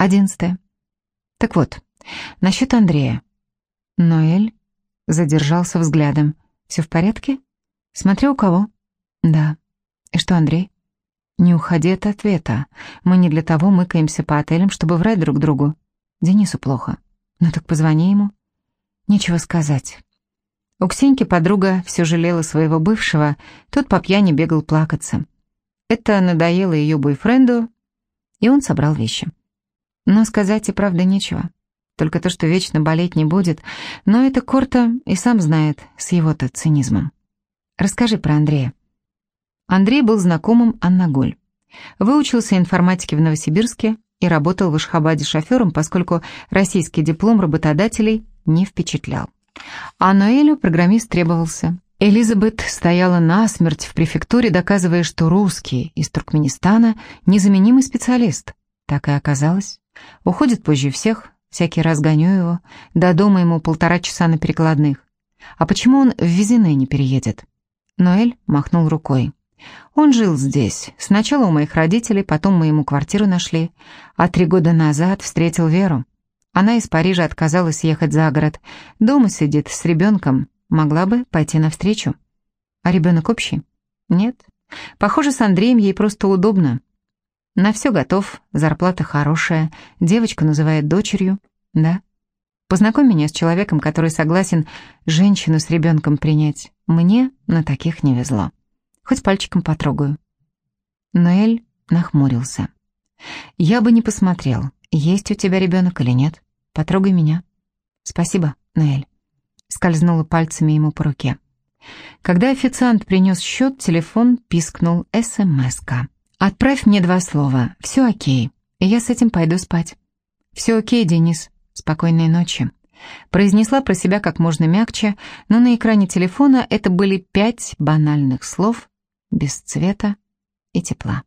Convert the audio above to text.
Одиннадцатое. Так вот, насчет Андрея. Ноэль задержался взглядом. Все в порядке? Смотря у кого. Да. И что, Андрей? Не уходи от ответа. Мы не для того мыкаемся по отелям, чтобы врать друг другу. Денису плохо. Ну так позвони ему. Нечего сказать. У Ксеньки подруга все жалела своего бывшего, тот по пьяни бегал плакаться. Это надоело ее бойфренду, и он собрал вещи. Но сказать и правда нечего. Только то, что вечно болеть не будет, но это Корта и сам знает с его-то цинизмом. Расскажи про Андрея. Андрей был знакомым Анна Голь. Выучился информатике в Новосибирске и работал в Ашхабаде шофером, поскольку российский диплом работодателей не впечатлял. А Ноэлю программист требовался. Элизабет стояла насмерть в префектуре, доказывая, что русский из Туркменистана незаменимый специалист. Так и оказалось. Уходит позже всех, всякий раз гоню его. До дома ему полтора часа на перекладных. А почему он в Визине не переедет? Ноэль махнул рукой. Он жил здесь. Сначала у моих родителей, потом мы ему квартиру нашли. А три года назад встретил Веру. Она из Парижа отказалась ехать за город. Дома сидит с ребенком. Могла бы пойти навстречу. А ребенок общий? Нет. Похоже, с Андреем ей просто удобно. На все готов, зарплата хорошая, девочку называет дочерью. Да. Познакомь меня с человеком, который согласен женщину с ребенком принять. Мне на таких не везло. Хоть пальчиком потрогаю. Ноэль нахмурился. Я бы не посмотрел, есть у тебя ребенок или нет. Потрогай меня. Спасибо, Ноэль. Скользнула пальцами ему по руке. Когда официант принес счет, телефон пискнул СМС-ка. «Отправь мне два слова. Все окей. И я с этим пойду спать». «Все окей, Денис. Спокойной ночи». Произнесла про себя как можно мягче, но на экране телефона это были пять банальных слов без цвета и тепла.